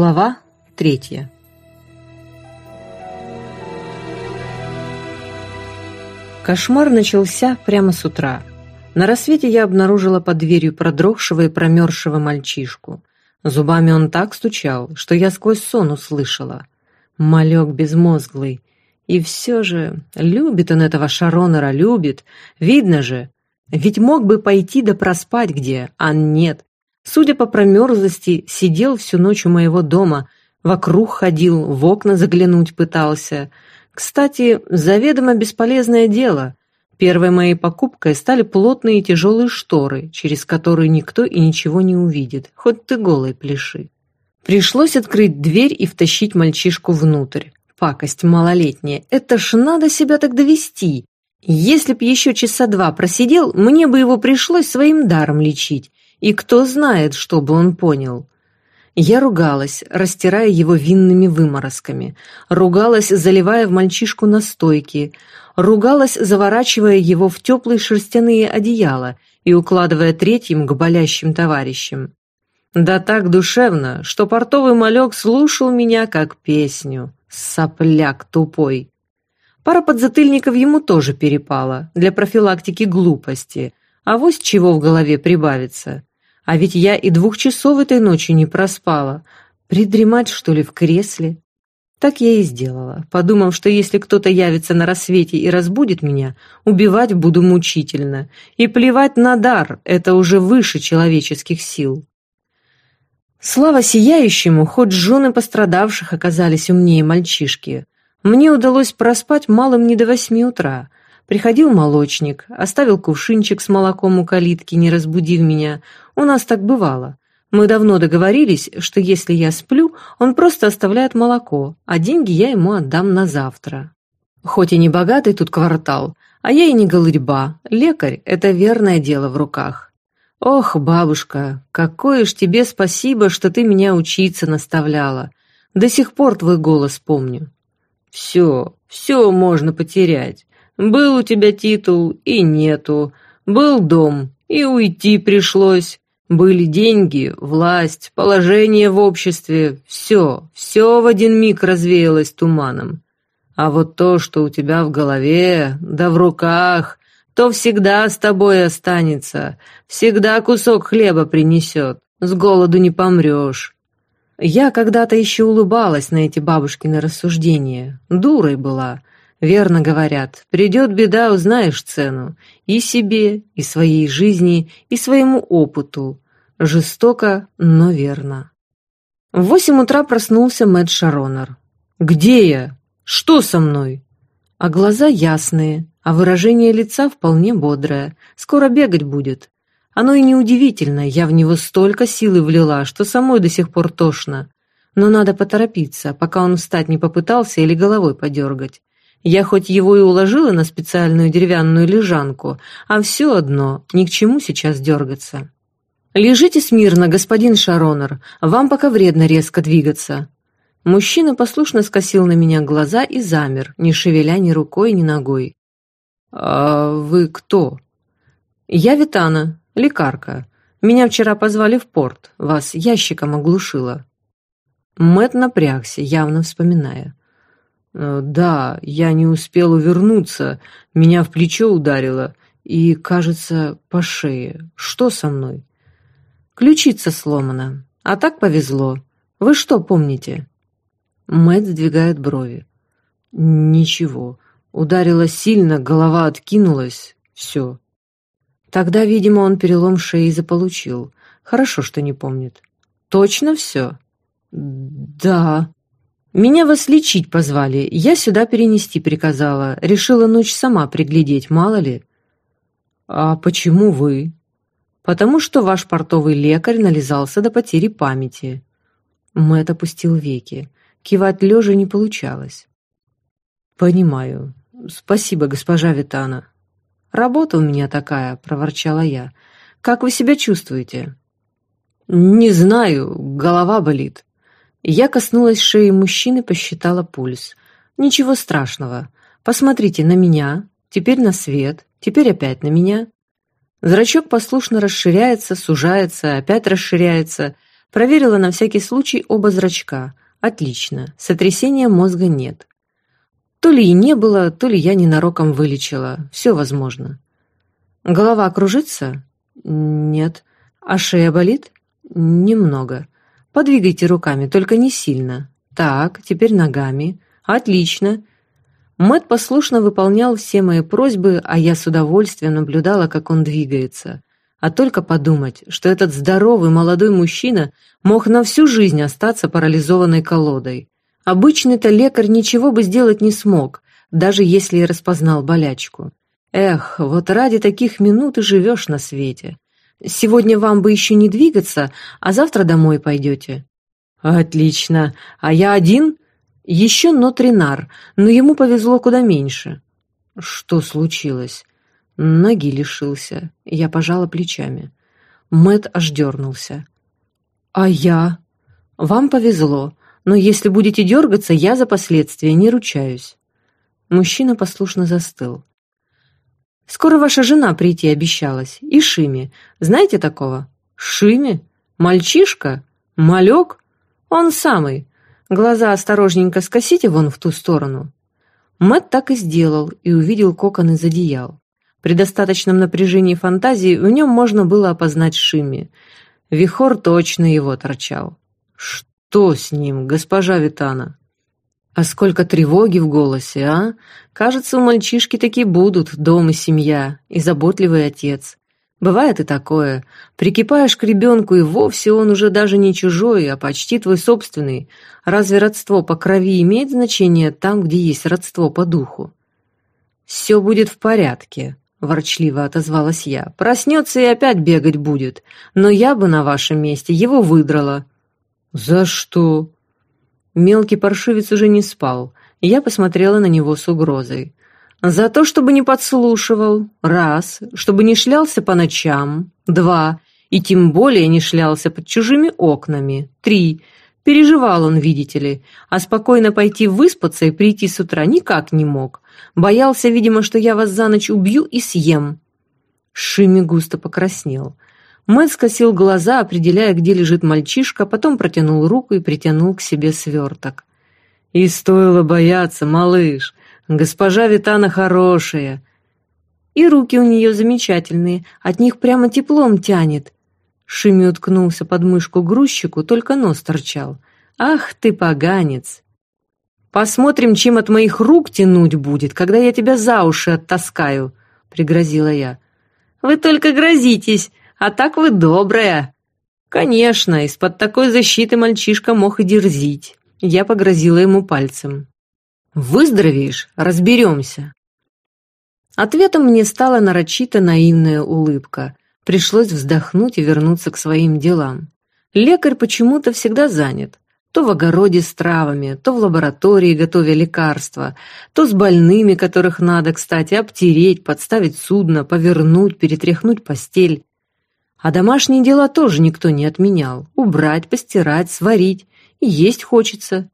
Глава третья Кошмар начался прямо с утра. На рассвете я обнаружила под дверью продрогшего и промерзшего мальчишку. Зубами он так стучал, что я сквозь сон услышала. Малек безмозглый. И все же, любит он этого Шаронера, любит. Видно же. Ведь мог бы пойти да проспать где, а нет. Судя по промерзлости, сидел всю ночь у моего дома, вокруг ходил, в окна заглянуть пытался. Кстати, заведомо бесполезное дело. Первой моей покупкой стали плотные и тяжелые шторы, через которые никто и ничего не увидит, хоть ты голой пляши. Пришлось открыть дверь и втащить мальчишку внутрь. Пакость малолетняя, это ж надо себя так довести. Если б еще часа два просидел, мне бы его пришлось своим даром лечить. И кто знает, что бы он понял. Я ругалась, растирая его винными выморозками, ругалась, заливая в мальчишку настойки, ругалась, заворачивая его в теплые шерстяные одеяла и укладывая третьим к болящим товарищам. Да так душевно, что портовый малек слушал меня как песню. Сопляк тупой. Пара подзатыльников ему тоже перепала, для профилактики глупости. А вось чего в голове прибавится. А ведь я и двух часов этой ночью не проспала. Придремать, что ли, в кресле? Так я и сделала, подумав, что если кто-то явится на рассвете и разбудит меня, убивать буду мучительно. И плевать на дар, это уже выше человеческих сил. Слава сияющему, хоть жены пострадавших оказались умнее мальчишки. Мне удалось проспать малым не до восьми утра. Приходил молочник, оставил кувшинчик с молоком у калитки, не разбудив меня. У нас так бывало. Мы давно договорились, что если я сплю, он просто оставляет молоко, а деньги я ему отдам на завтра. Хоть и не богатый тут квартал, а я и не голырьба, лекарь – это верное дело в руках. Ох, бабушка, какое ж тебе спасибо, что ты меня учиться наставляла. До сих пор твой голос помню. Все, все можно потерять. Был у тебя титул и нету. Был дом и уйти пришлось. Были деньги, власть, положение в обществе. Все, все в один миг развеялось туманом. А вот то, что у тебя в голове, да в руках, то всегда с тобой останется, всегда кусок хлеба принесет, с голоду не помрешь. Я когда-то еще улыбалась на эти бабушкины рассуждения, дурой была. Верно говорят, придет беда, узнаешь цену. И себе, и своей жизни, и своему опыту. Жестоко, но верно. В восемь утра проснулся Мэтт Шаронер. «Где я? Что со мной?» А глаза ясные, а выражение лица вполне бодрое. Скоро бегать будет. Оно и неудивительно, я в него столько силы влила, что самой до сих пор тошно. Но надо поторопиться, пока он встать не попытался или головой подергать. Я хоть его и уложила на специальную деревянную лежанку, а все одно, ни к чему сейчас дергаться. «Лежите смирно, господин Шаронер, вам пока вредно резко двигаться». Мужчина послушно скосил на меня глаза и замер, не шевеля ни рукой, ни ногой. «А вы кто?» «Я Витана, лекарка. Меня вчера позвали в порт, вас ящиком оглушило». Мэт напрягся, явно вспоминая. «Э, «Да, я не успел увернуться, меня в плечо ударило и, кажется, по шее. Что со мной?» «Ключица сломана. А так повезло. Вы что помните?» Мэт сдвигает брови. «Ничего. Ударило сильно, голова откинулась. Все. Тогда, видимо, он перелом шеи заполучил. Хорошо, что не помнит. Точно все? Да. Меня вас лечить позвали. Я сюда перенести приказала. Решила ночь сама приглядеть, мало ли. А почему вы? Потому что ваш портовый лекарь нализался до потери памяти. Мэтт опустил веки. Кивать лежа не получалось. «Понимаю. Спасибо, госпожа Витана. «Работа у меня такая», — проворчала я. «Как вы себя чувствуете?» «Не знаю, голова болит». Я коснулась шеи мужчины, посчитала пульс. «Ничего страшного. Посмотрите на меня, теперь на свет, теперь опять на меня». Зрачок послушно расширяется, сужается, опять расширяется. Проверила на всякий случай оба зрачка. Отлично, сотрясения мозга нет. То ли и не было, то ли я ненароком вылечила. Все возможно. Голова кружится? Нет. А шея болит? Немного. Подвигайте руками, только не сильно. Так, теперь ногами. Отлично. Мэт послушно выполнял все мои просьбы, а я с удовольствием наблюдала, как он двигается. А только подумать, что этот здоровый молодой мужчина мог на всю жизнь остаться парализованной колодой. Обычный-то лекарь ничего бы сделать не смог, даже если и распознал болячку. Эх, вот ради таких минут и живешь на свете. Сегодня вам бы еще не двигаться, а завтра домой пойдете. Отлично. А я один? Еще Нотринар, но ему повезло куда меньше. Что случилось? Ноги лишился. Я пожала плечами. Мэт аж дернулся. А я? Вам повезло, но если будете дергаться, я за последствия не ручаюсь. Мужчина послушно застыл. Скоро ваша жена прийти обещалась. И Шими. Знаете такого? Шими? Мальчишка? Малек? Он самый. Глаза осторожненько скосите вон в ту сторону». Мэт так и сделал и увидел кокон из одеял. При достаточном напряжении фантазии в нем можно было опознать Шими. Вихор точно его торчал. «Что с ним, госпожа Витана?» «А сколько тревоги в голосе, а? Кажется, у мальчишки такие будут дом и семья, и заботливый отец. Бывает и такое. Прикипаешь к ребенку, и вовсе он уже даже не чужой, а почти твой собственный. Разве родство по крови имеет значение там, где есть родство по духу? «Все будет в порядке», — ворчливо отозвалась я. «Проснется и опять бегать будет. Но я бы на вашем месте его выдрала». «За что?» Мелкий паршивец уже не спал. Я посмотрела на него с угрозой. За то, чтобы не подслушивал, раз, чтобы не шлялся по ночам, два, и тем более не шлялся под чужими окнами, три. Переживал он, видите ли, а спокойно пойти выспаться и прийти с утра никак не мог. Боялся, видимо, что я вас за ночь убью и съем. Шими густо покраснел. Мэтт скосил глаза, определяя, где лежит мальчишка, потом протянул руку и притянул к себе сверток. «И стоило бояться, малыш. Госпожа Витана хорошая. И руки у нее замечательные, от них прямо теплом тянет. Шими уткнулся под мышку грузчику, только нос торчал. Ах ты поганец! Посмотрим, чем от моих рук тянуть будет, когда я тебя за уши оттаскаю, пригрозила я. Вы только грозитесь, а так вы добрая. Конечно, из-под такой защиты мальчишка мог и дерзить. Я погрозила ему пальцем. Выздоровеешь, разберемся. Ответом мне стала нарочито наивная улыбка. Пришлось вздохнуть и вернуться к своим делам. Лекарь почему-то всегда занят. То в огороде с травами, то в лаборатории готовя лекарства, то с больными, которых надо, кстати, обтереть, подставить судно, повернуть, перетряхнуть постель. А домашние дела тоже никто не отменял. Убрать, постирать, сварить. И есть хочется.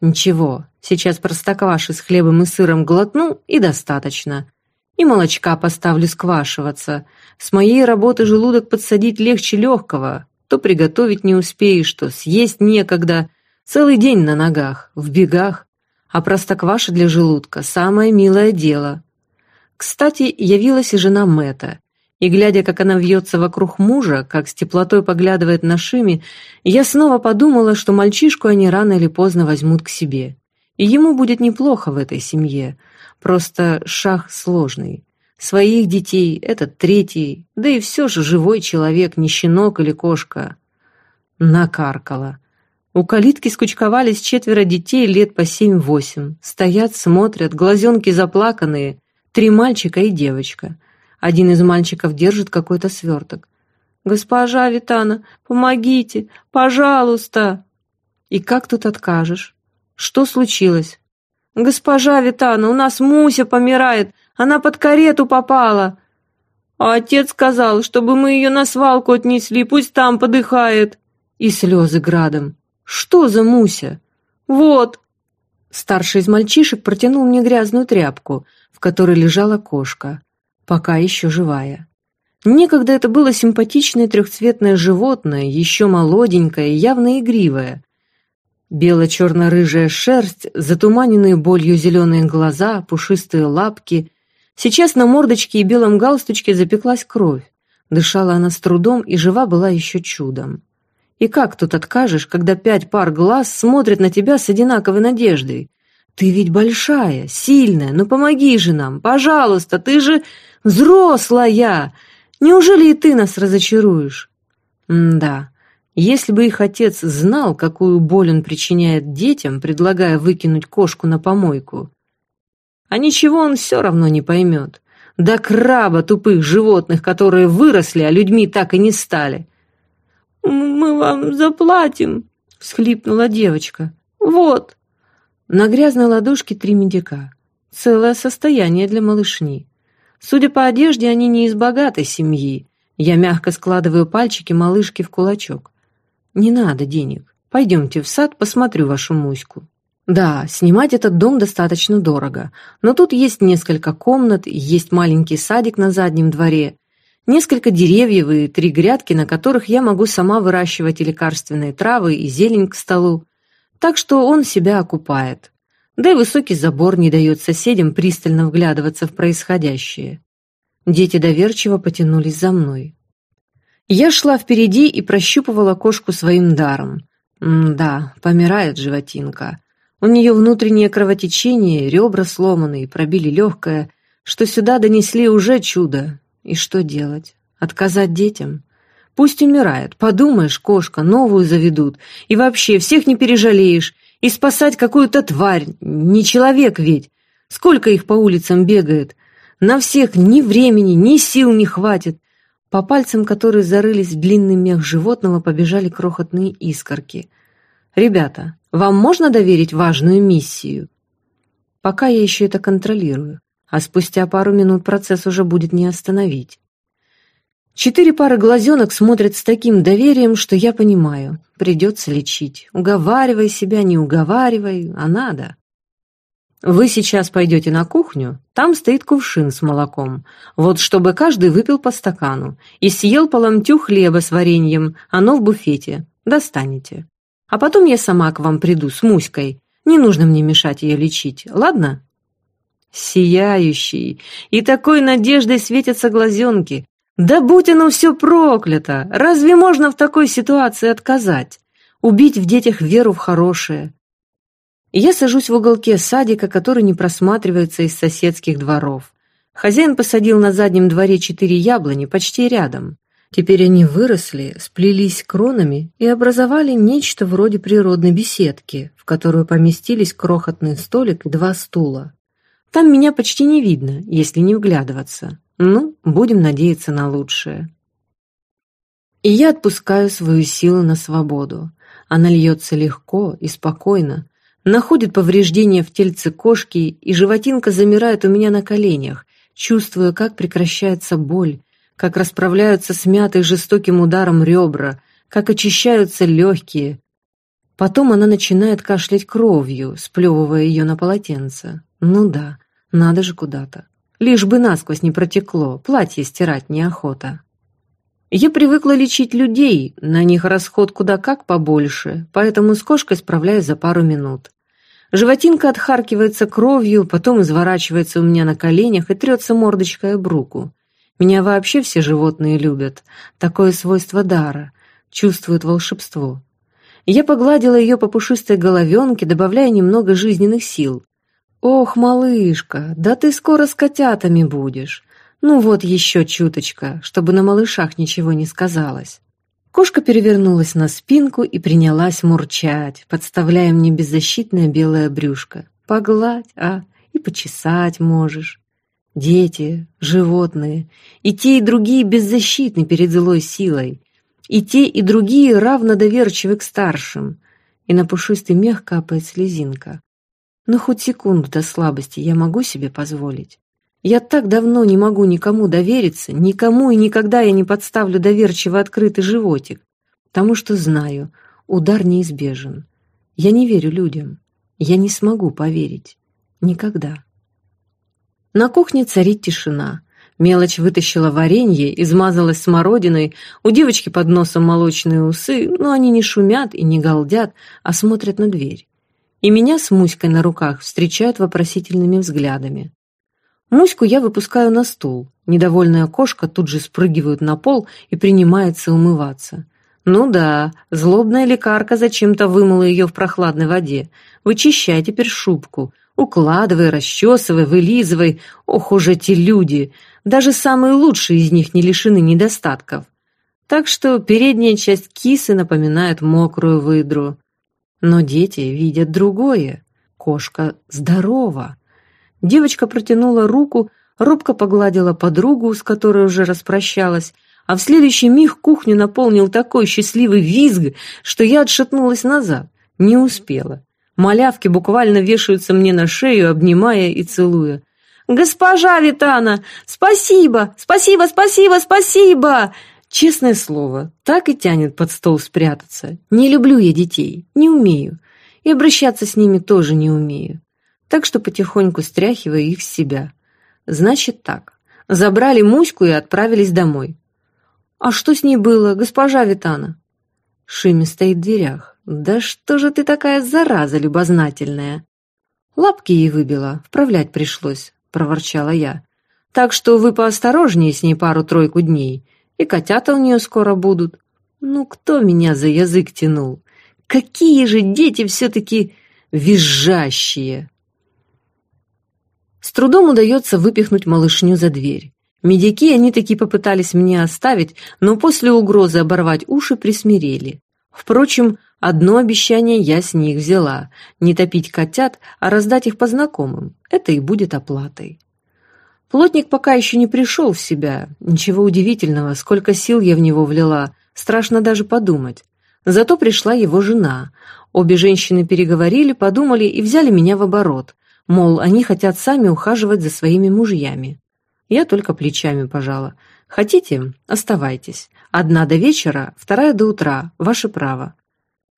Ничего, сейчас простокваши с хлебом и сыром глотну, и достаточно. И молочка поставлю сквашиваться. С моей работы желудок подсадить легче легкого. То приготовить не успеешь, то съесть некогда. Целый день на ногах, в бегах. А простокваша для желудка – самое милое дело. Кстати, явилась и жена Мэта. И глядя, как она вьется вокруг мужа, как с теплотой поглядывает на Шими, я снова подумала, что мальчишку они рано или поздно возьмут к себе. И ему будет неплохо в этой семье. Просто шах сложный. Своих детей, этот третий, да и все же живой человек, не щенок или кошка. Накаркала. У калитки скучковались четверо детей лет по семь-восемь. Стоят, смотрят, глазенки заплаканные. Три мальчика и девочка. Один из мальчиков держит какой-то сверток. «Госпожа Витана, помогите, пожалуйста!» И как тут откажешь? Что случилось? «Госпожа Витана, у нас Муся помирает, она под карету попала!» А отец сказал, чтобы мы ее на свалку отнесли, пусть там подыхает. И слезы градом. Что за Муся? Вот. Старший из мальчишек протянул мне грязную тряпку, в которой лежала кошка пока еще живая. Некогда это было симпатичное трехцветное животное, еще молоденькое, явно игривое. Бело-черно-рыжая шерсть, затуманенные болью зеленые глаза, пушистые лапки. Сейчас на мордочке и белом галстучке запеклась кровь. Дышала она с трудом, и жива была еще чудом. И как тут откажешь, когда пять пар глаз смотрят на тебя с одинаковой надеждой? Ты ведь большая, сильная, ну помоги же нам, пожалуйста, ты же взрослая. Неужели и ты нас разочаруешь? М да, если бы их отец знал, какую боль он причиняет детям, предлагая выкинуть кошку на помойку, а ничего он все равно не поймет. Да краба тупых животных, которые выросли, а людьми так и не стали. «Мы вам заплатим», — всхлипнула девочка. «Вот». На грязной ладошке три медика. Целое состояние для малышни. Судя по одежде, они не из богатой семьи. Я мягко складываю пальчики малышки в кулачок. «Не надо денег. Пойдемте в сад, посмотрю вашу Муську». Да, снимать этот дом достаточно дорого, но тут есть несколько комнат, есть маленький садик на заднем дворе, несколько деревьев и три грядки, на которых я могу сама выращивать и лекарственные травы, и зелень к столу. Так что он себя окупает. Да и высокий забор не дает соседям пристально вглядываться в происходящее. Дети доверчиво потянулись за мной. Я шла впереди и прощупывала кошку своим даром. М да, помирает животинка. У нее внутреннее кровотечение, ребра сломаны и пробили легкое, что сюда донесли уже чудо, и что делать? Отказать детям? Пусть умирает. Подумаешь, кошка, новую заведут. И вообще, всех не пережалеешь. И спасать какую-то тварь. Не человек ведь. Сколько их по улицам бегает. На всех ни времени, ни сил не хватит. По пальцам, которые зарылись в длинный мех животного, побежали крохотные искорки. «Ребята, вам можно доверить важную миссию?» «Пока я еще это контролирую а спустя пару минут процесс уже будет не остановить. Четыре пары глазенок смотрят с таким доверием, что я понимаю, придется лечить. Уговаривай себя, не уговаривай, а надо. Вы сейчас пойдете на кухню, там стоит кувшин с молоком. Вот чтобы каждый выпил по стакану и съел по ломтю хлеба с вареньем, оно в буфете. Достанете. А потом я сама к вам приду с Муськой. Не нужно мне мешать ее лечить, ладно? Сияющий, и такой надеждой светятся глазенки. Да будь оно все проклято! Разве можно в такой ситуации отказать? Убить в детях веру в хорошее? Я сажусь в уголке садика, который не просматривается из соседских дворов. Хозяин посадил на заднем дворе четыре яблони почти рядом. Теперь они выросли, сплелись кронами и образовали нечто вроде природной беседки, в которую поместились крохотный столик и два стула. Там меня почти не видно, если не вглядываться. Ну, будем надеяться на лучшее. И я отпускаю свою силу на свободу. Она льется легко и спокойно, находит повреждения в тельце кошки, и животинка замирает у меня на коленях, чувствуя, как прекращается боль, как расправляются смятые жестоким ударом ребра, как очищаются легкие. Потом она начинает кашлять кровью, сплевывая ее на полотенце. Ну да, надо же куда-то. Лишь бы насквозь не протекло, платье стирать неохота. Я привыкла лечить людей, на них расход куда как побольше, поэтому с кошкой справляюсь за пару минут. Животинка отхаркивается кровью, потом изворачивается у меня на коленях и трется мордочкой об руку. Меня вообще все животные любят. Такое свойство дара. Чувствуют волшебство. Я погладила ее по пушистой головенке, добавляя немного жизненных сил. «Ох, малышка, да ты скоро с котятами будешь. Ну вот еще чуточка, чтобы на малышах ничего не сказалось». Кошка перевернулась на спинку и принялась мурчать, подставляя мне беззащитное белое брюшко. «Погладь, а, и почесать можешь». Дети, животные, и те, и другие беззащитны перед злой силой, и те, и другие равно доверчивы к старшим, и на пушистый мех капает слезинка. Но хоть секунду до слабости я могу себе позволить. Я так давно не могу никому довериться, никому и никогда я не подставлю доверчиво открытый животик, потому что знаю, удар неизбежен. Я не верю людям. Я не смогу поверить. Никогда. На кухне царит тишина. Мелочь вытащила варенье, измазалась смородиной, у девочки под носом молочные усы, но они не шумят и не галдят, а смотрят на дверь. И меня с Муськой на руках встречают вопросительными взглядами. Муську я выпускаю на стул. Недовольная кошка тут же спрыгивает на пол и принимается умываться. Ну да, злобная лекарка зачем-то вымыла ее в прохладной воде. Вычищай теперь шубку. Укладывай, расчесывай, вылизывай. Ох уж эти люди! Даже самые лучшие из них не лишены недостатков. Так что передняя часть кисы напоминает мокрую выдру. Но дети видят другое. Кошка здорова. Девочка протянула руку, робко погладила подругу, с которой уже распрощалась, а в следующий миг кухню наполнил такой счастливый визг, что я отшатнулась назад. Не успела. Малявки буквально вешаются мне на шею, обнимая и целуя. «Госпожа Витана! Спасибо! Спасибо, спасибо, спасибо!» Честное слово, так и тянет под стол спрятаться. Не люблю я детей, не умею. И обращаться с ними тоже не умею. Так что потихоньку стряхиваю их с себя. Значит так, забрали Муську и отправились домой. А что с ней было, госпожа Витана? Шими стоит в дверях. Да что же ты такая зараза любознательная? Лапки ей выбила, вправлять пришлось проворчала я. «Так что вы поосторожнее с ней пару-тройку дней, и котята у нее скоро будут. Ну, кто меня за язык тянул? Какие же дети все-таки визжащие!» С трудом удается выпихнуть малышню за дверь. Медики они таки попытались мне оставить, но после угрозы оборвать уши присмирели. Впрочем, одно обещание я с них взяла – не топить котят, а раздать их по знакомым. Это и будет оплатой. Плотник пока еще не пришел в себя. Ничего удивительного, сколько сил я в него влила, страшно даже подумать. Зато пришла его жена. Обе женщины переговорили, подумали и взяли меня в оборот. Мол, они хотят сами ухаживать за своими мужьями. Я только плечами пожала. Хотите? Оставайтесь. Одна до вечера, вторая до утра. Ваше право.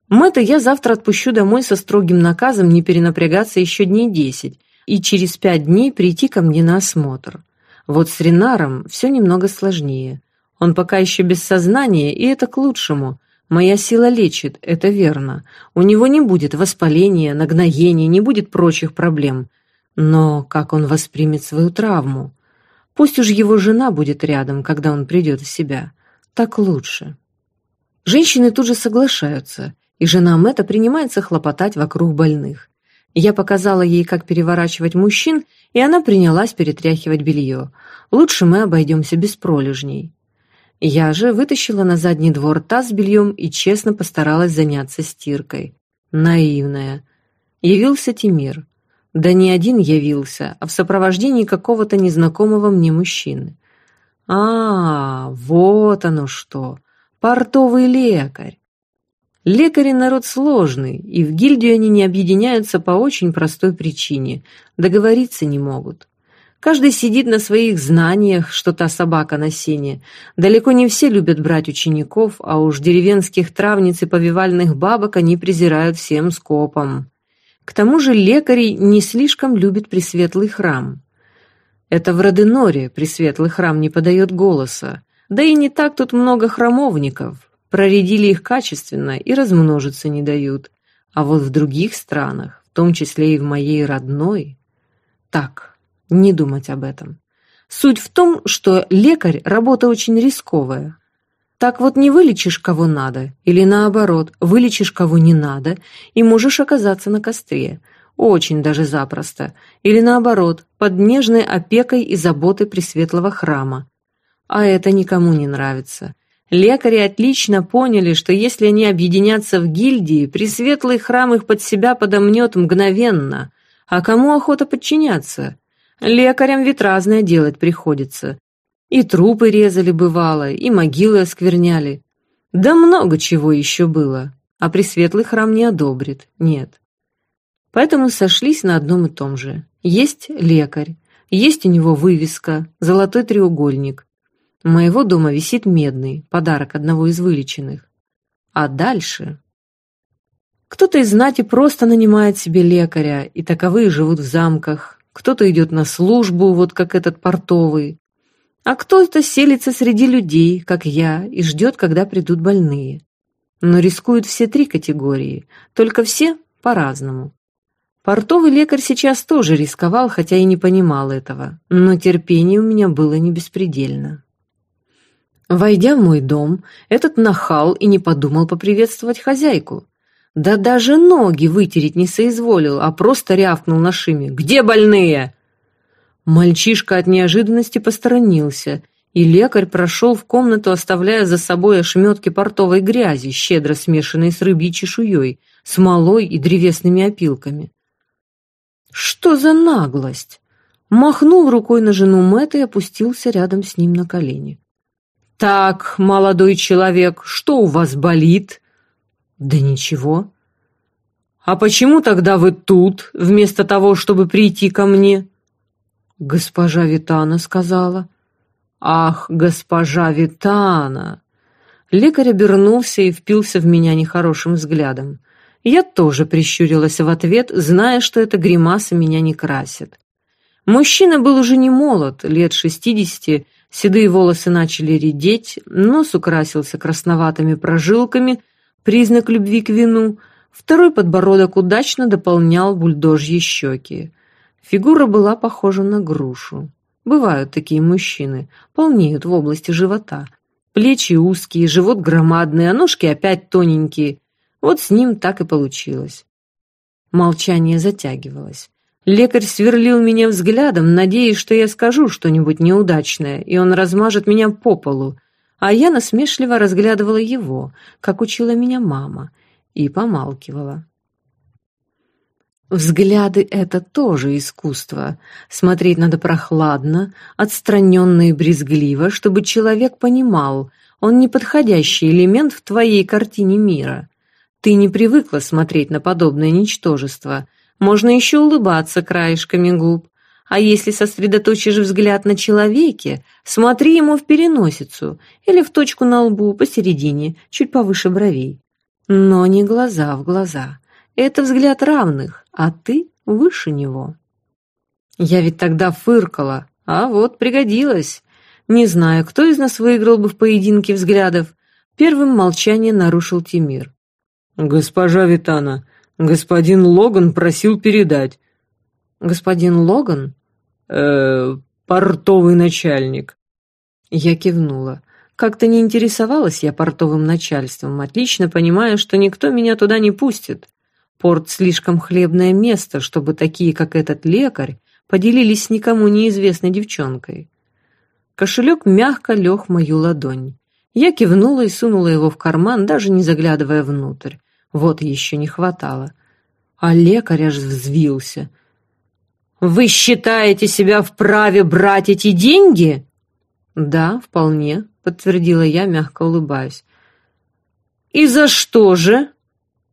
Мэтта я завтра отпущу домой со строгим наказом не перенапрягаться еще дней десять и через пять дней прийти ко мне на осмотр. Вот с Ренаром все немного сложнее. Он пока еще без сознания, и это к лучшему. Моя сила лечит, это верно. У него не будет воспаления, нагноения, не будет прочих проблем. Но как он воспримет свою травму? Пусть уж его жена будет рядом, когда он придет в себя. Так лучше. Женщины тут же соглашаются, и жена Мэтта принимается хлопотать вокруг больных. Я показала ей, как переворачивать мужчин, и она принялась перетряхивать белье. Лучше мы обойдемся без пролежней. Я же вытащила на задний двор таз с бельем и честно постаралась заняться стиркой. Наивная. Явился Тимир. Да не один явился, а в сопровождении какого-то незнакомого мне мужчины. А, вот оно что. Портовый лекарь. Лекари народ сложный, и в гильдию они не объединяются по очень простой причине – договориться не могут. Каждый сидит на своих знаниях, что та собака на сене. Далеко не все любят брать учеников, а уж деревенских травниц и повивальных бабок они презирают всем скопом. К тому же лекари не слишком любят Пресветлый храм. Это в Роденоре Пресветлый храм не подает голоса. Да и не так тут много храмовников. Проредили их качественно и размножиться не дают. А вот в других странах, в том числе и в моей родной... Так, не думать об этом. Суть в том, что лекарь – работа очень рисковая. Так вот не вылечишь кого надо, или наоборот, вылечишь кого не надо, и можешь оказаться на костре. Очень даже запросто. Или наоборот, под нежной опекой и заботой Пресветлого храма. А это никому не нравится. Лекари отлично поняли, что если они объединятся в гильдии, Пресветлый храм их под себя подомнет мгновенно. А кому охота подчиняться? Лекарям ведь разное делать приходится. И трупы резали бывало, и могилы оскверняли. Да много чего еще было. А Пресветлый храм не одобрит, нет. Поэтому сошлись на одном и том же. Есть лекарь, есть у него вывеска, золотой треугольник. Моего дома висит медный, подарок одного из вылеченных. А дальше... Кто-то из знати просто нанимает себе лекаря, и таковые живут в замках. Кто-то идет на службу, вот как этот портовый. А кто-то селится среди людей, как я, и ждет, когда придут больные. Но рискуют все три категории, только все по-разному. Портовый лекарь сейчас тоже рисковал, хотя и не понимал этого, но терпение у меня было не беспредельно. Войдя в мой дом, этот нахал и не подумал поприветствовать хозяйку. Да даже ноги вытереть не соизволил, а просто рявкнул на шиме. «Где больные?» Мальчишка от неожиданности посторонился, и лекарь прошел в комнату, оставляя за собой ошметки портовой грязи, щедро смешанной с рыбьей чешуей, смолой и древесными опилками. Что за наглость? Махнул рукой на жену Мэтта и опустился рядом с ним на колени. «Так, молодой человек, что у вас болит?» «Да ничего». «А почему тогда вы тут, вместо того, чтобы прийти ко мне?» Госпожа Витана сказала. «Ах, госпожа Витана!» Лекарь обернулся и впился в меня нехорошим взглядом. Я тоже прищурилась в ответ, зная, что эта гримаса меня не красит. Мужчина был уже не молод, лет шестидесяти, седые волосы начали редеть, нос украсился красноватыми прожилками, признак любви к вину, второй подбородок удачно дополнял бульдожьи щеки. Фигура была похожа на грушу. Бывают такие мужчины, полнеют в области живота. Плечи узкие, живот громадный, а ножки опять тоненькие. Вот с ним так и получилось. Молчание затягивалось. Лекарь сверлил меня взглядом, надеясь, что я скажу что-нибудь неудачное, и он размажет меня по полу, а я насмешливо разглядывала его, как учила меня мама, и помалкивала. Взгляды — это тоже искусство. Смотреть надо прохладно, отстраненно и брезгливо, чтобы человек понимал, он неподходящий элемент в твоей картине мира. Ты не привыкла смотреть на подобное ничтожество. Можно еще улыбаться краешками губ. А если сосредоточишь взгляд на человеке, смотри ему в переносицу или в точку на лбу посередине, чуть повыше бровей. Но не глаза в глаза. Это взгляд равных, а ты выше него. Я ведь тогда фыркала, а вот пригодилась. Не знаю, кто из нас выиграл бы в поединке взглядов. Первым молчание нарушил Тимир. «Госпожа Витана, господин Логан просил передать». «Господин Логан?» «Э, портовый начальник». Я кивнула. Как-то не интересовалась я портовым начальством, отлично понимая, что никто меня туда не пустит. Порт слишком хлебное место, чтобы такие, как этот лекарь, поделились с никому неизвестной девчонкой. Кошелек мягко лег в мою ладонь. Я кивнула и сунула его в карман, даже не заглядывая внутрь. Вот еще не хватало. А лекарь аж взвился. «Вы считаете себя вправе брать эти деньги?» «Да, вполне», — подтвердила я, мягко улыбаясь. «И за что же?»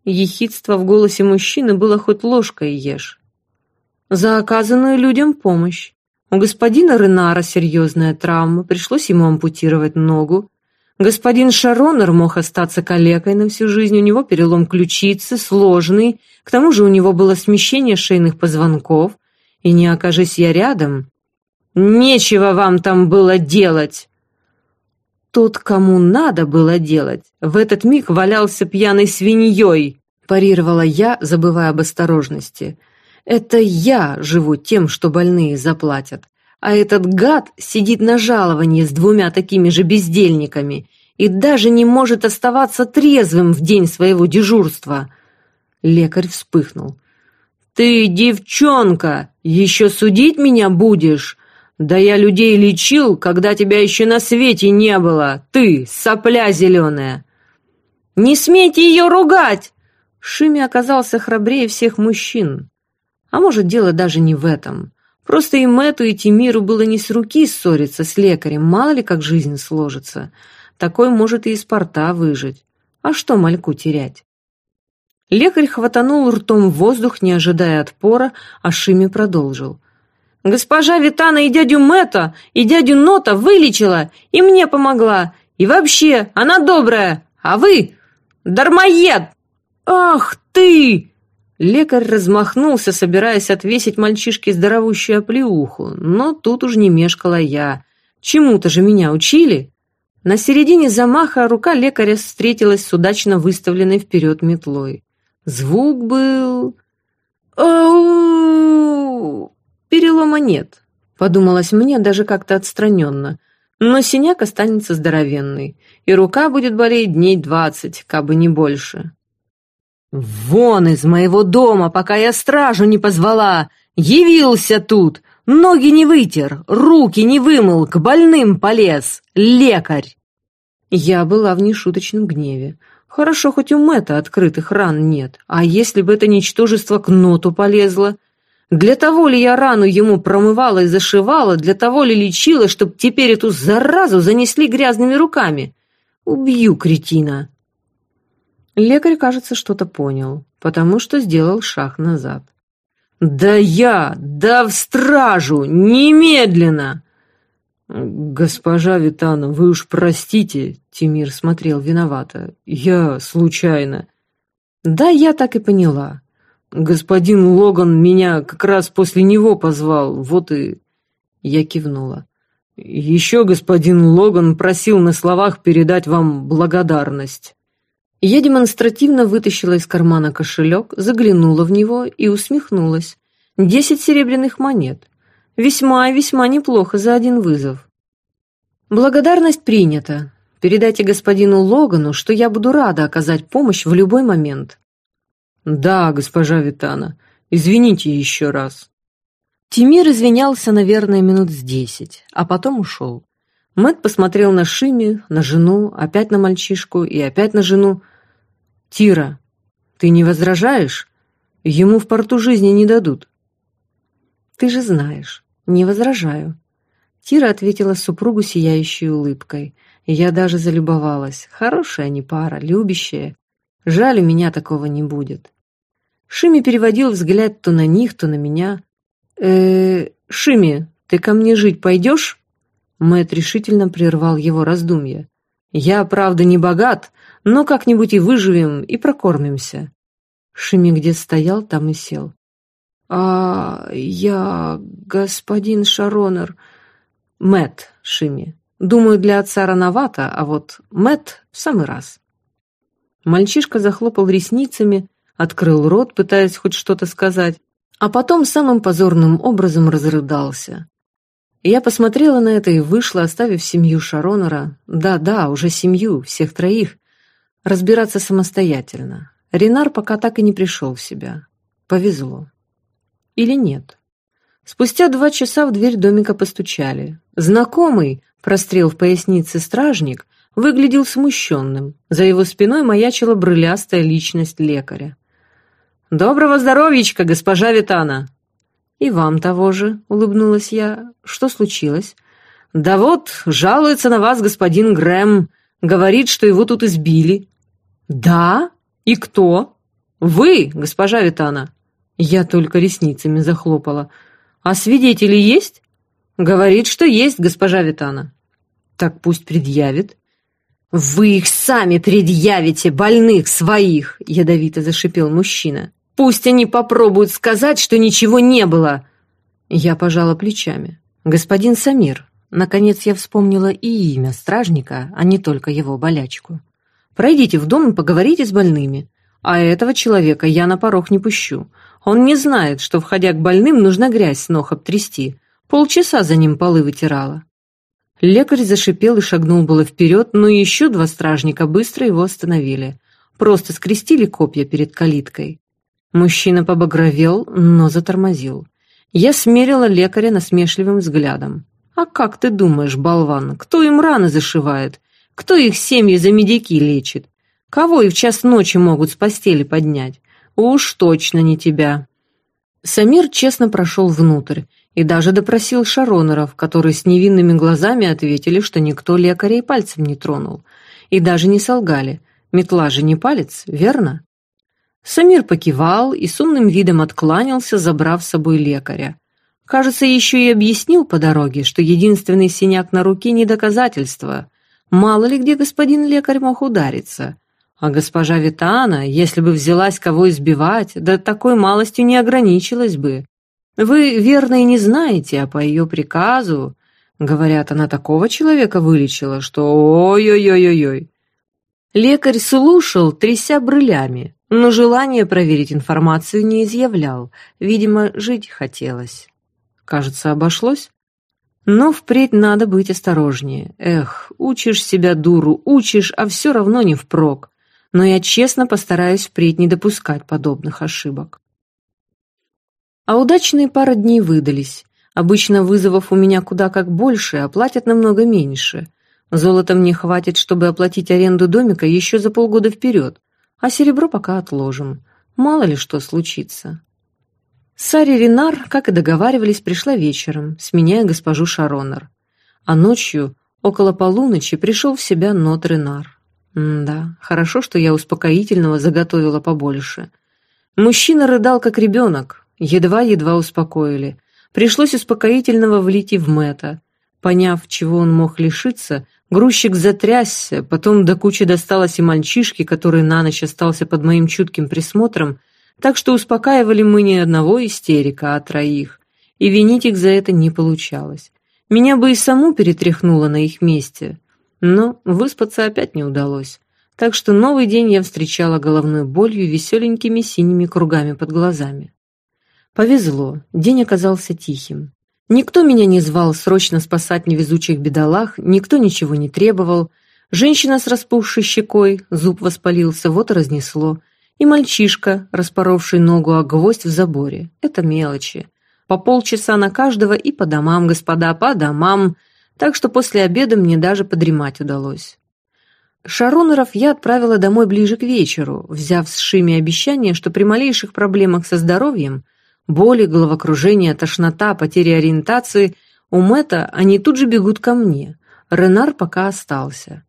Ехидство в голосе мужчины было хоть ложкой ешь. «За оказанную людям помощь. У господина Ренара серьезная травма, пришлось ему ампутировать ногу. Господин Шаронер мог остаться калекой на всю жизнь, у него перелом ключицы, сложный, к тому же у него было смещение шейных позвонков, и не окажись я рядом, нечего вам там было делать!» Тот, кому надо было делать, в этот миг валялся пьяной свиньей, парировала я, забывая об осторожности. Это я живу тем, что больные заплатят. А этот гад сидит на жаловании с двумя такими же бездельниками и даже не может оставаться трезвым в день своего дежурства. Лекарь вспыхнул. «Ты, девчонка, еще судить меня будешь? Да я людей лечил, когда тебя еще на свете не было. Ты, сопля зеленая!» «Не смейте ее ругать!» Шими оказался храбрее всех мужчин. А может, дело даже не в этом. Просто и Мэтту, и Тимиру было не с руки ссориться с лекарем, мало ли как жизнь сложится. Такой может и из порта выжить. А что мальку терять? Лекарь хватанул ртом воздух, не ожидая отпора, а Шими продолжил. Госпожа Витана и дядю Мэтта, и дядю Нота вылечила, и мне помогла. И вообще, она добрая, а вы — дармоед!» «Ах ты!» Лекарь размахнулся, собираясь отвесить мальчишке здоровущую оплеуху, но тут уж не мешкала я. Чему-то же меня учили. На середине замаха рука лекаря встретилась с удачно выставленной вперед метлой. Звук был... Ау! Перелома нет, подумалось мне даже как-то отстраненно. Но синяк останется здоровенный, и рука будет болеть дней двадцать, кабы не больше. «Вон из моего дома, пока я стражу не позвала! Явился тут! Ноги не вытер, руки не вымыл, к больным полез! Лекарь!» Я была в нешуточном гневе. Хорошо, хоть у Мэтта открытых ран нет, а если бы это ничтожество к ноту полезло? Для того ли я рану ему промывала и зашивала, для того ли лечила, чтобы теперь эту заразу занесли грязными руками? Убью кретина!» Лекарь, кажется, что-то понял, потому что сделал шаг назад. «Да я! Да в стражу! Немедленно!» «Госпожа Витана, вы уж простите», — Тимир смотрел виновато. «Я случайно». «Да, я так и поняла. Господин Логан меня как раз после него позвал, вот и...» Я кивнула. «Еще господин Логан просил на словах передать вам благодарность». Я демонстративно вытащила из кармана кошелек, заглянула в него и усмехнулась. Десять серебряных монет. Весьма и весьма неплохо за один вызов. Благодарность принята. Передайте господину Логану, что я буду рада оказать помощь в любой момент. Да, госпожа Витана. Извините еще раз. Тимир извинялся, наверное, минут с десять, а потом ушел. Мэт посмотрел на Шими, на жену, опять на мальчишку и опять на жену, «Тира, ты не возражаешь? Ему в порту жизни не дадут». «Ты же знаешь, не возражаю». Тира ответила супругу сияющей улыбкой. Я даже залюбовалась. Хорошая они пара, любящая. Жаль, у меня такого не будет. Шими переводил взгляд то на них, то на меня. э, Шими, ты ко мне жить пойдешь?» Мэт решительно прервал его раздумья. «Я, правда, не богат, но как-нибудь и выживем, и прокормимся». Шими где стоял, там и сел. «А я... господин Шаронер...» Мэт Шими. Думаю, для отца рановато, а вот Мэт в самый раз». Мальчишка захлопал ресницами, открыл рот, пытаясь хоть что-то сказать, а потом самым позорным образом разрыдался. Я посмотрела на это и вышла, оставив семью Шаронера, да-да, уже семью, всех троих, разбираться самостоятельно. Ренар пока так и не пришел в себя. Повезло. Или нет? Спустя два часа в дверь домика постучали. Знакомый, прострел в пояснице стражник, выглядел смущенным. За его спиной маячила брылястая личность лекаря. «Доброго здоровьечка, госпожа Витана!» «И вам того же», — улыбнулась я. «Что случилось?» «Да вот, жалуется на вас господин Грэм. Говорит, что его тут избили. «Да? И кто?» «Вы, госпожа Витана». Я только ресницами захлопала. «А свидетели есть?» «Говорит, что есть, госпожа Витана». «Так пусть предъявит». «Вы их сами предъявите, больных своих!» — ядовито зашипел мужчина. «Пусть они попробуют сказать, что ничего не было!» Я пожала плечами. «Господин Самир». Наконец я вспомнила и имя стражника, а не только его болячку. Пройдите в дом и поговорите с больными. А этого человека я на порог не пущу. Он не знает, что, входя к больным, нужно грязь с ног обтрясти. Полчаса за ним полы вытирала». Лекарь зашипел и шагнул было вперед, но еще два стражника быстро его остановили. Просто скрестили копья перед калиткой. Мужчина побагровел, но затормозил. Я смерила лекаря насмешливым взглядом. «А как ты думаешь, болван, кто им раны зашивает? Кто их семьи за медики лечит? Кого и в час ночи могут с постели поднять? Уж точно не тебя. Самир честно прошел внутрь и даже допросил Шаронеров, которые с невинными глазами ответили, что никто лекарей пальцем не тронул. И даже не солгали. Метла же не палец, верно? Самир покивал и с умным видом откланялся, забрав с собой лекаря. Кажется, еще и объяснил по дороге, что единственный синяк на руке не доказательство, Мало ли где господин лекарь мог удариться. А госпожа Витана, если бы взялась кого избивать, да такой малостью не ограничилась бы. Вы, верно, и не знаете, а по ее приказу Говорят, она такого человека вылечила, что ой-ой-ой-ой-ой. Лекарь слушал, тряся брылями, но желание проверить информацию не изъявлял. Видимо, жить хотелось. Кажется, обошлось. Но впредь надо быть осторожнее. Эх, учишь себя дуру, учишь, а все равно не впрок. Но я честно постараюсь впредь не допускать подобных ошибок. А удачные пара дней выдались. Обычно вызовов у меня куда как больше, а платят намного меньше. Золота мне хватит, чтобы оплатить аренду домика еще за полгода вперед, а серебро пока отложим. Мало ли что случится. Сари Ренар, как и договаривались, пришла вечером, сменяя госпожу Шаронер. А ночью, около полуночи, пришел в себя Нот Ренар. да, хорошо, что я успокоительного заготовила побольше. Мужчина рыдал, как ребенок, едва-едва успокоили. Пришлось успокоительного влить и в Мэтта. Поняв, чего он мог лишиться, грузчик затрясся, потом до кучи досталось и мальчишке, который на ночь остался под моим чутким присмотром, так что успокаивали мы не одного истерика, а троих, и винить их за это не получалось. Меня бы и саму перетряхнуло на их месте, но выспаться опять не удалось, так что новый день я встречала головной болью и веселенькими синими кругами под глазами. Повезло, день оказался тихим. Никто меня не звал срочно спасать невезучих бедолах, никто ничего не требовал. Женщина с распухшей щекой, зуб воспалился, вот и разнесло. И мальчишка, распоровший ногу о гвоздь в заборе. Это мелочи. По полчаса на каждого и по домам, господа, по домам. Так что после обеда мне даже подремать удалось. Шаронеров я отправила домой ближе к вечеру, взяв с Шими обещание, что при малейших проблемах со здоровьем Боли, головокружение, тошнота, потеря ориентации. У Мэтта они тут же бегут ко мне. Ренар пока остался.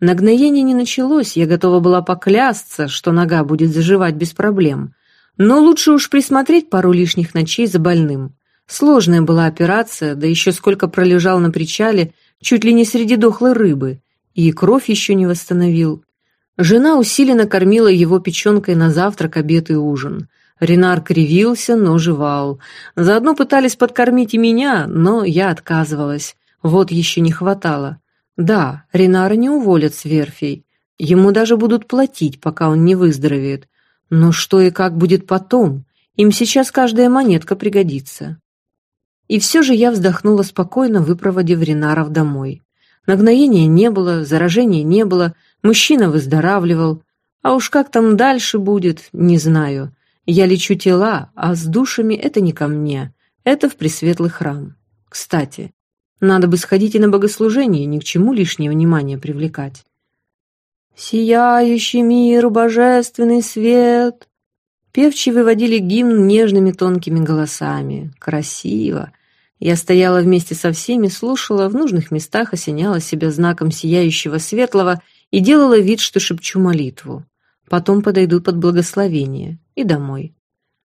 Нагноение не началось, я готова была поклясться, что нога будет заживать без проблем. Но лучше уж присмотреть пару лишних ночей за больным. Сложная была операция, да еще сколько пролежал на причале, чуть ли не среди дохлой рыбы. И кровь еще не восстановил. Жена усиленно кормила его печенкой на завтрак, обед и ужин. Ренар кривился, но жевал. Заодно пытались подкормить и меня, но я отказывалась. Вот еще не хватало. Да, Ренара не уволят с верфей. Ему даже будут платить, пока он не выздоровеет. Но что и как будет потом? Им сейчас каждая монетка пригодится. И все же я вздохнула спокойно, выпроводив Ренаров домой. Нагноения не было, заражения не было, мужчина выздоравливал. А уж как там дальше будет, не знаю. Я лечу тела, а с душами это не ко мне, это в Пресветлый храм. Кстати, надо бы сходить и на богослужение, ни к чему лишнее внимание привлекать. «Сияющий мир, божественный свет!» Певчи выводили гимн нежными тонкими голосами. Красиво. Я стояла вместе со всеми, слушала, в нужных местах осеняла себя знаком сияющего светлого и делала вид, что шепчу молитву. Потом подойду под благословение и домой.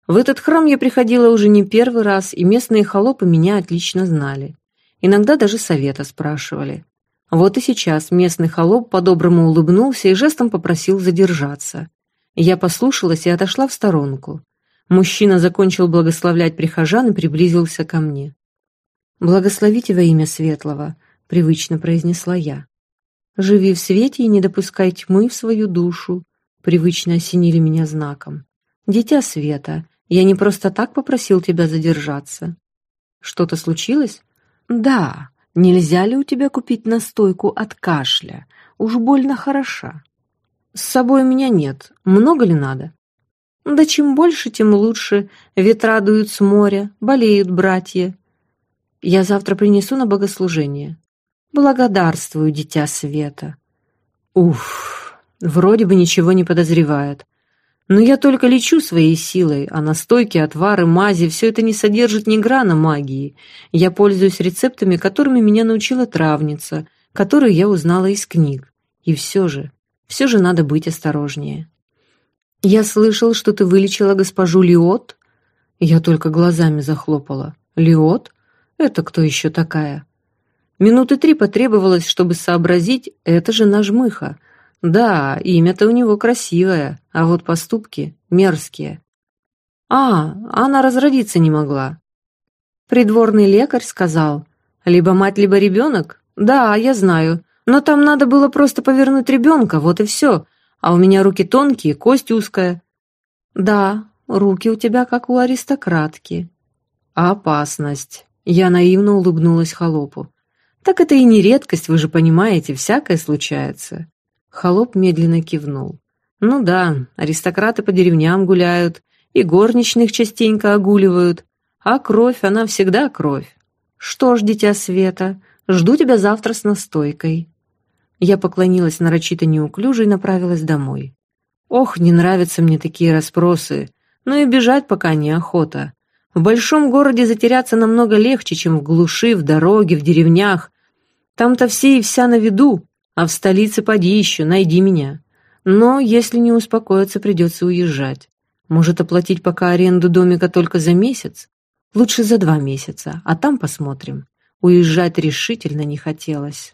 В этот храм я приходила уже не первый раз, и местные холопы меня отлично знали. Иногда даже совета спрашивали. Вот и сейчас местный холоп по-доброму улыбнулся и жестом попросил задержаться. Я послушалась и отошла в сторонку. Мужчина закончил благословлять прихожан и приблизился ко мне. «Благословите во имя Светлого», — привычно произнесла я. «Живи в свете и не допускай тьмы в свою душу», — привычно осенили меня знаком. «Дитя Света, я не просто так попросил тебя задержаться». «Что-то случилось?» «Да. Нельзя ли у тебя купить настойку от кашля? Уж больно хороша». «С собой у меня нет. Много ли надо?» «Да чем больше, тем лучше. Ветра дуют с моря, болеют братья». «Я завтра принесу на богослужение». «Благодарствую, дитя света». «Уф, вроде бы ничего не подозревает. Но я только лечу своей силой, а настойки, отвары, мази – все это не содержит ни грана магии. Я пользуюсь рецептами, которыми меня научила травница, которые я узнала из книг. И все же, все же надо быть осторожнее. «Я слышал, что ты вылечила госпожу Лиот?» Я только глазами захлопала. «Лиот? Это кто еще такая?» Минуты три потребовалось, чтобы сообразить, это же нажмыха – да, имя-то у него красивое, а вот поступки мерзкие. А, она разродиться не могла. Придворный лекарь сказал, Либо мать, либо ребенок? Да, я знаю. Но там надо было просто повернуть ребенка, вот и все. А у меня руки тонкие, кость узкая. Да, руки у тебя как у аристократки. Опасность. Я наивно улыбнулась холопу. Так это и не редкость, вы же понимаете, всякое случается. Холоп медленно кивнул. Ну да, аристократы по деревням гуляют, и горничных частенько огуливают, а кровь, она всегда кровь. Что ж, дитя Света, жду тебя завтра с настойкой. Я поклонилась нарочито неуклюже и направилась домой. Ох, не нравятся мне такие расспросы, но и бежать пока неохота. В большом городе затеряться намного легче, чем в глуши, в дороге, в деревнях. Там-то все и вся на виду, а в столице поди еще, найди меня. Но если не успокоиться, придется уезжать. Может, оплатить пока аренду домика только за месяц? Лучше за два месяца, а там посмотрим. Уезжать решительно не хотелось.